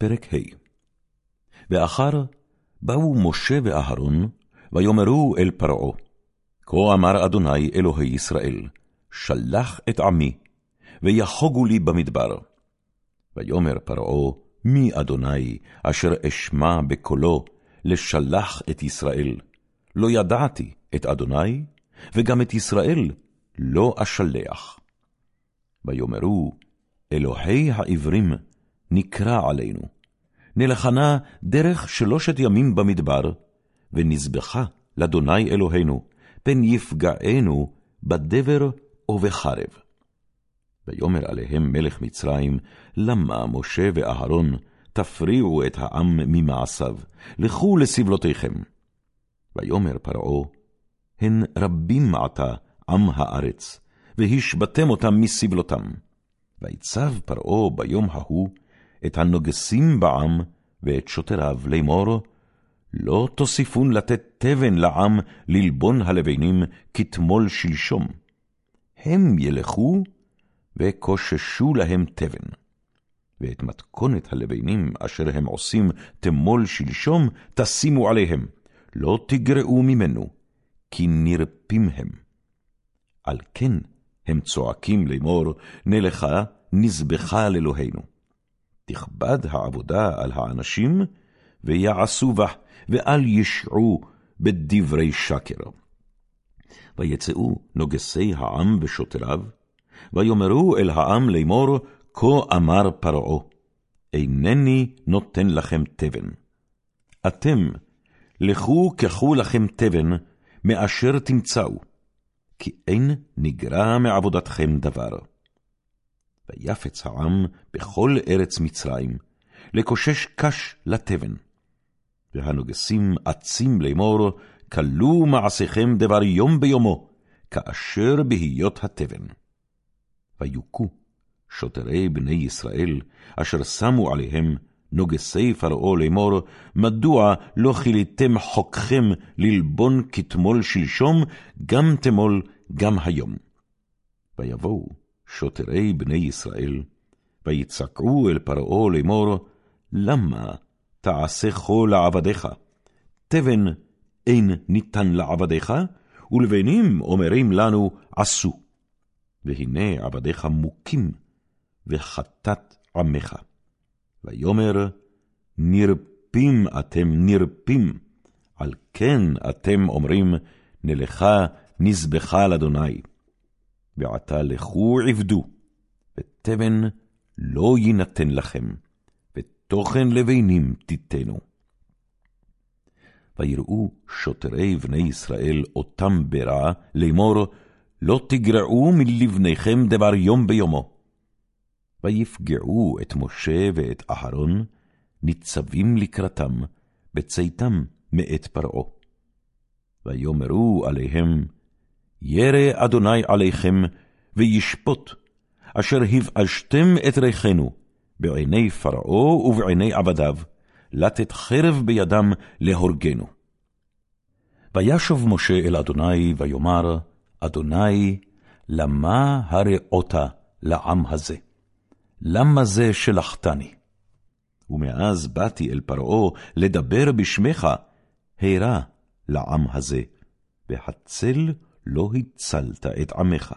פרק ה' ואחר באו משה ואהרון, ויאמרו אל פרעה, כה אמר אדוני אלוהי ישראל, שלח את עמי, ויחוגו לי במדבר. ויאמר פרעה, מי אדוני, אשר אשמע בקולו, לשלח את ישראל? לא ידעתי את אדוני, וגם את ישראל לא אשלח. ויאמרו, אלוהי העברים, נקרא עלינו. נלחנה דרך שלושת ימים במדבר, ונזבחה לאדוני אלוהינו, פן יפגענו בדבר ובחרב. ויאמר עליהם מלך מצרים, למה משה ואהרון תפריעו את העם ממעשיו, לכו לסבלותיכם. ויאמר פרעה, הן רבים מעתה עם הארץ, והשבתם אותם מסבלותם. ויצב פרעה ביום ההוא את הנוגסים בעם ואת שוטריו לאמור, לא תוסיפון לתת תבן לעם ללבון הלבנים כתמול שלשום. הם ילכו וקוששו להם תבן. ואת מתכונת הלבנים אשר הם עושים תמול שלשום, תשימו עליהם, לא תגרעו ממנו, כי נרפים הם. על כן הם צועקים לאמור, נלכה, נזבחה לאלוהינו. תכבד העבודה על האנשים, ויעשו בה, ואל ישעו בדברי שקר. ויצאו נוגסי העם ושוטריו, ויאמרו אל העם לאמור, כה אמר פרעה, אינני נותן לכם תבן. אתם, לכו קחו לכם תבן, מאשר תמצאו, כי אין נגרע מעבודתכם דבר. ויפץ העם בכל ארץ מצרים, לקושש קש לתבן. והנוגסים עצים לאמור, כלו מעשיכם דבר יום ביומו, כאשר בהיות התבן. ויוכו שוטרי בני ישראל, אשר שמו עליהם נוגסי פרעה לאמור, מדוע לא כיליתם חוקכם ללבון כתמול שלשום, גם תמול, גם היום. ויבואו שוטרי בני ישראל, ויצעקו אל פרעה לאמור, למה תעשה כה לעבדיך? תבן אין ניתן לעבדיך, ולבנים אומרים לנו עשו. והנה עבדיך מוכים, וחטאת עמך. ויאמר, נרפים אתם נרפים, על כן אתם אומרים, נלכה נזבחה לאדוני. ועתה לכו עבדו, ותבן לא יינתן לכם, ותוכן לבנים תיתנו. ויראו שוטרי בני ישראל אותם ברע, לאמור, לא תגרעו מלבניכם דבר יום ביומו. ויפגעו את משה ואת אהרון, ניצבים לקראתם, בצאתם מאת פרעה. ויאמרו עליהם, ירא אדוני עליכם, וישפוט, אשר הבאשתם את ריחנו, בעיני פרעה ובעיני עבדיו, לתת חרב בידם להורגנו. וישוב משה אל אדוני, ויאמר, אדוני, למה הראות לעם הזה? למה זה שלחתני? ומאז באתי אל פרעה לדבר בשמך, הרע לעם הזה, והצל לא הצלת את עמך.